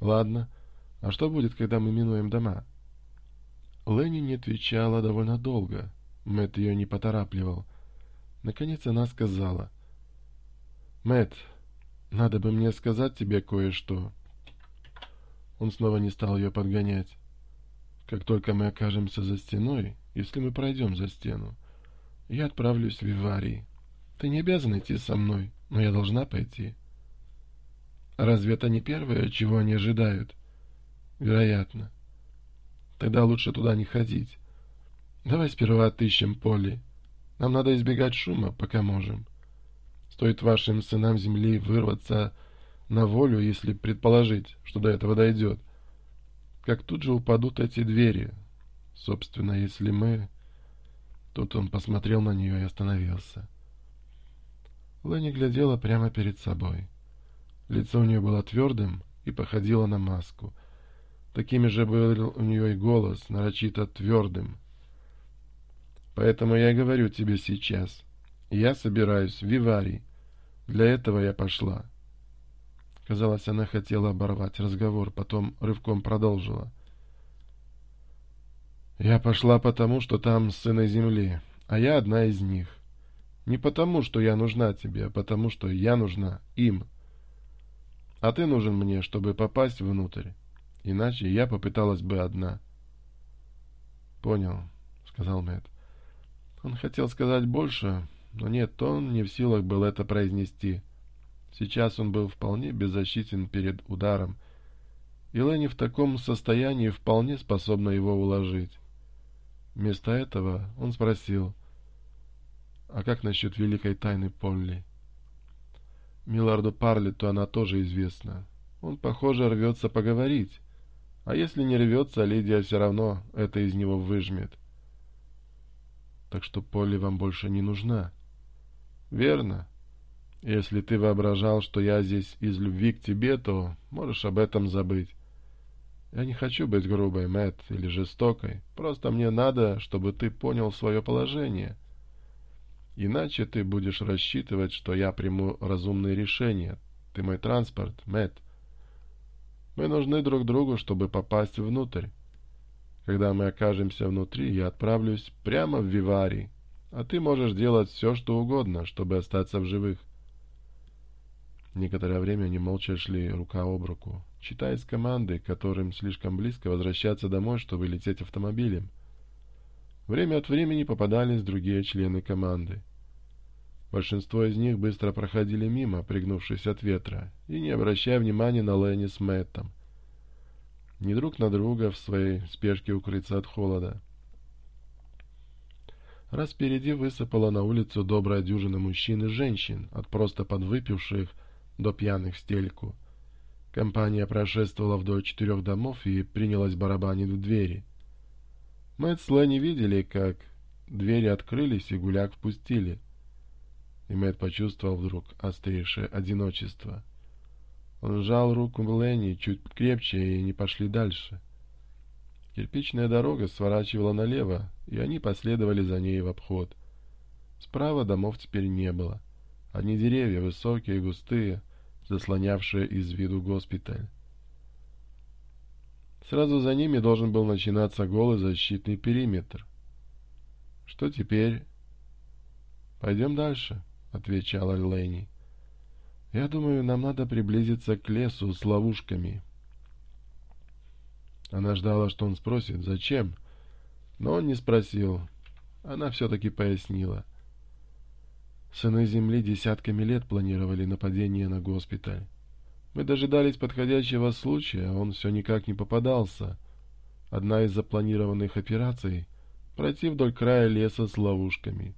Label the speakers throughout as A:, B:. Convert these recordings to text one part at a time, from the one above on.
A: Ладно. А что будет, когда мы минуем дома? Ленни не отвечала довольно долго. Мэтт ее не поторапливал. Наконец она сказала. «Мэтт, надо бы мне сказать тебе кое-что». Он снова не стал ее подгонять. «Как только мы окажемся за стеной, если мы пройдем за стену, я отправлюсь в Виварий. Ты не обязан идти со мной, но я должна пойти». Разве это не первое, чего они ожидают? Вероятно. Тогда лучше туда не ходить. Давай сперва отыщем Поли. Нам надо избегать шума, пока можем. Стоит вашим сынам земли вырваться на волю, если предположить, что до этого дойдет. Как тут же упадут эти двери. Собственно, если мы... Тут он посмотрел на нее и остановился. Лэнни глядела прямо перед собой лицо у нее было твердым и походило на маску. Такими же был у нее и голос, нарочито твердым. Поэтому я говорю тебе сейчас. Я собираюсь в Виварий. Для этого я пошла. Казалось, она хотела оборвать разговор, потом рывком продолжила. Я пошла потому, что там сыны земли, а я одна из них. Не потому, что я нужна тебе, а потому, что я нужна им. — А ты нужен мне, чтобы попасть внутрь. Иначе я попыталась бы одна. Понял, сказал Мэтт. Он хотел сказать больше, но нет, он не в силах был это произнести. Сейчас он был вполне беззащитен перед ударом, и Ленни в таком состоянии вполне способна его уложить. Вместо этого он спросил, Миларду Парлету она тоже известна. Он, похоже, рвется поговорить. А если не рвется, а Лидия все равно это из него выжмет. Так что Полли вам больше не нужна. Верно. Если ты воображал, что я здесь из любви к тебе, то можешь об этом забыть. Я не хочу быть грубой, Мэтт, или жестокой. Просто мне надо, чтобы ты понял свое положение. Иначе ты будешь рассчитывать, что я приму разумные решения. Ты мой транспорт, Мэтт. Мы нужны друг другу, чтобы попасть внутрь. Когда мы окажемся внутри, я отправлюсь прямо в Виварий, а ты можешь делать все, что угодно, чтобы остаться в живых. Некоторое время они молча шли рука Время от времени попадались другие члены команды. Большинство из них быстро проходили мимо, пригнувшись от ветра, и не обращая внимания на Ленни с Мэттом. Не друг на друга в своей спешке укрыться от холода. Раз впереди высыпала на улицу добрая дюжина мужчин и женщин, от просто подвыпивших до пьяных в стельку. Компания прошествовала вдоль четырех домов и принялась барабанить в двери — Мэтт с Ленни видели, как двери открылись и гуляк впустили — и Мэтт почувствовал вдруг острейшее одиночество. Он сжал руку Ленни чуть крепче, и они пошли дальше. Кирпичная дорога сворачивала налево, и они последовали за ней в обход. Справа домов теперь не было. Одни деревья, высокие и густые, заслонявшие из виду госпиталь. Сразу за ними должен был начинаться голый защитный периметр. «Что теперь?» «Пойдем дальше», — отвечала Лэнни. «Я думаю, нам надо приблизиться к лесу с ловушками». Она ждала, что он спросит, зачем, но он не спросил. Она все-таки пояснила. Сыны Земли десятками лет планировали нападение на госпиталь. Мы дожидались подходящего случая, он все никак не попадался. Одна из запланированных операций — пройти вдоль края леса с ловушками.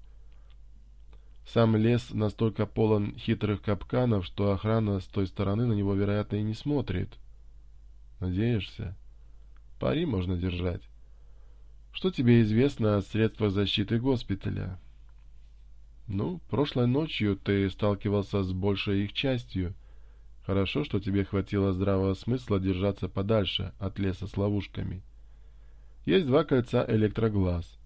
A: Сам лес настолько полон хитрых капканов, что охрана с той стороны на него, вероятно, и не смотрит. Надеешься? Пари можно держать. Что тебе известно о средствах защиты госпиталя? Ну, прошлой ночью ты сталкивался с большей их частью — Хорошо, что тебе хватило здравого смысла держаться подальше от леса с ловушками. Есть два кольца электроглаз.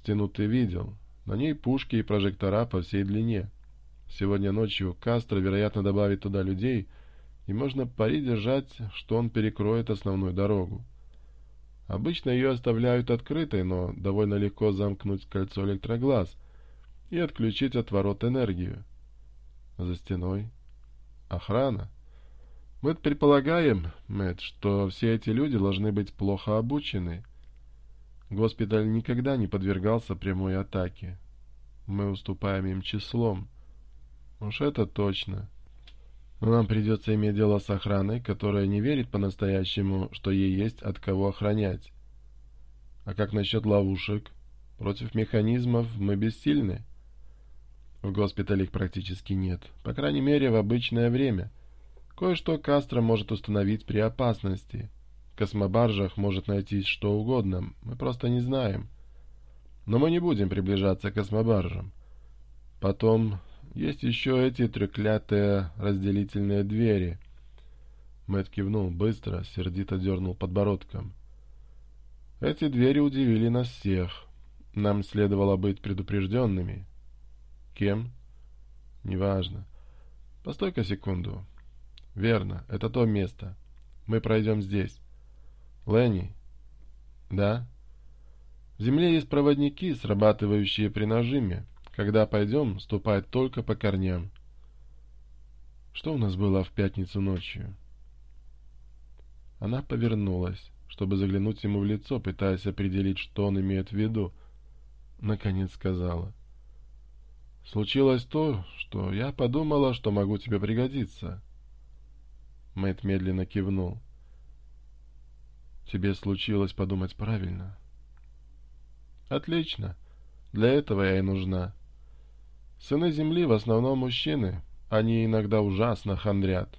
A: Стену ты видел. На ней пушки и прожектора по всей длине. Сегодня ночью Кастро, вероятно, добавит туда людей, и можно пари держать, что он перекроет основную дорогу. Обычно ее оставляют открытой, но довольно легко замкнуть кольцо электроглаз и отключить от ворот энергию. За стеной охрана. Мы предполагаем, Мэтт, что все эти люди должны быть плохо обучены. Госпиталь никогда не подвергался прямой атаке. Мы уступаем им числом. Уж это точно. Но нам придется иметь дело с охраной, которая не верит по-настоящему, что ей есть от кого охранять. А как насчет ловушек? Против механизмов мы бессильны. — в госпитале их практически нет, по крайней мере в обычное время. Кое-что Кастро может установить при опасности. В космобаржах может найти что угодно, мы просто не знаем. Но мы не будем приближаться к космобаржам. Потом есть еще эти треклятые разделительные двери. Мэтт кивнул быстро, сердито дернул подбородком. Эти двери удивили нас всех. Нам следовало быть предупрежденными. Кем? Неважно. Постой-ка секунду. Верно, это то место. Мы пройдем здесь. Ленни? Да? В земле есть проводники, срабатывающие при нажиме. Когда пойдем, ступай только по корням. Что у нас было в пятницу ночью? Она повернулась, чтобы заглянуть ему в лицо, пытаясь определить, что он имеет в виду. Наконец сказала. Случилось то, что я подумала, что могу тебе пригодиться. Мэтт медленно кивнул. Тебе случилось подумать правильно. Отлично. Для этого я и нужна. Сыны Земли в основном мужчины. Они иногда ужасно хандрят.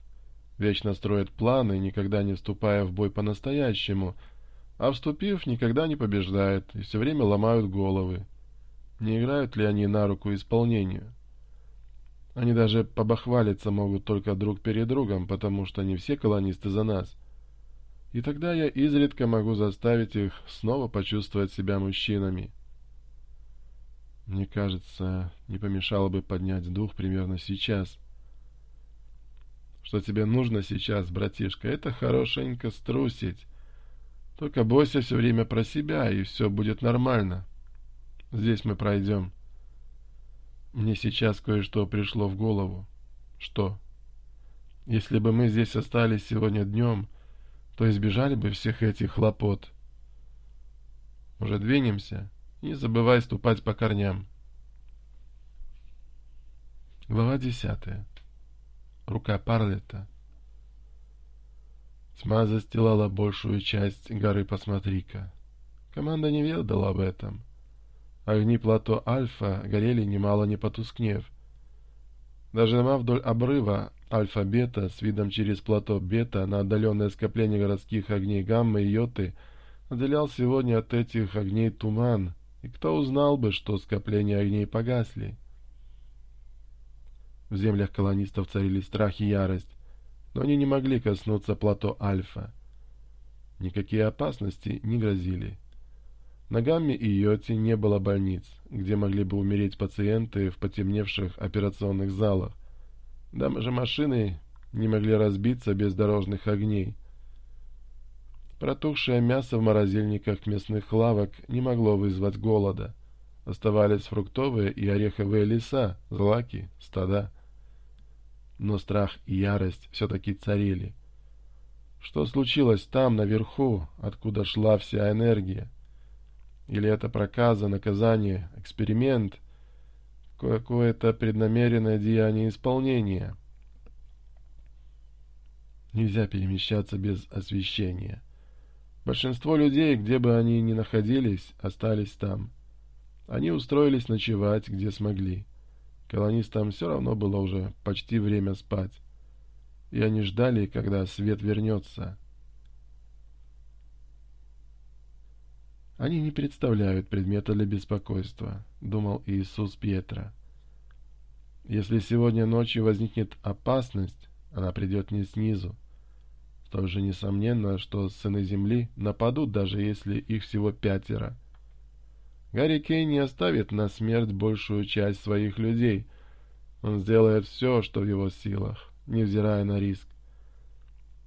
A: Вечно строят планы, никогда не вступая в бой по-настоящему. А вступив, никогда не побеждают и все время ломают головы. Не играют ли они на руку исполнению? Они даже побахвалиться могут только друг перед другом, потому что не все колонисты за нас. И тогда я изредка могу заставить их снова почувствовать себя мужчинами. Мне кажется, не помешало бы поднять дух примерно сейчас. Что тебе нужно сейчас, братишка, это хорошенько струсить. Только бойся все время про себя, и все будет нормально». Здесь мы пройдем. Мне сейчас кое-что пришло в голову. Что? Если бы мы здесь остались сегодня днем, то избежали бы всех этих хлопот. Уже двинемся. Не забывай ступать по корням. Глава десятая. Рука Парлета. Тьма застилала большую часть горы «Посмотри-ка». Команда не ведала об этом — Огни плато Альфа горели немало не потускнев. Даже дома вдоль обрыва Альфа-Бета с видом через плато Бета на отдаленное скопление городских огней Гаммы и Йоты отделял сегодня от этих огней туман, и кто узнал бы, что скопление огней погасли. В землях колонистов царили страх и ярость, но они не могли коснуться плато Альфа. Никакие опасности не грозили. Ногами и Йоти не было больниц, где могли бы умереть пациенты в потемневших операционных залах. Даже машины не могли разбиться без дорожных огней. Протухшее мясо в морозильниках местных лавок не могло вызвать голода. Оставались фруктовые и ореховые леса, злаки, стада. Но страх и ярость все-таки царили. Что случилось там, наверху, откуда шла вся энергия? или это проказа, наказание, эксперимент, какое-то преднамеренное деяние исполнения. Нельзя перемещаться без освещения. Большинство людей, где бы они ни находились, остались там. Они устроились ночевать, где смогли. Колонистам все равно было уже почти время спать. И они ждали, когда свет вернется. Они не представляют предмета для беспокойства, — думал Иисус Пьетро. Если сегодня ночью возникнет опасность, она придет не снизу. же несомненно, что сыны земли нападут, даже если их всего пятеро. Гарри Кейн не оставит на смерть большую часть своих людей. Он сделает все, что в его силах, невзирая на риск.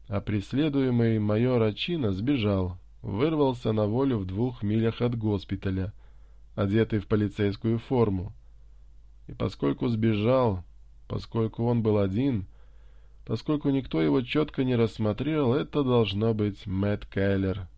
A: А преследуемый майор Ачина сбежал, вырвался на волю в двух милях от госпиталя, одетый в полицейскую форму. И поскольку сбежал, поскольку он был один, поскольку никто его четко не рассмотрел, это должно быть Мэтт Келлер.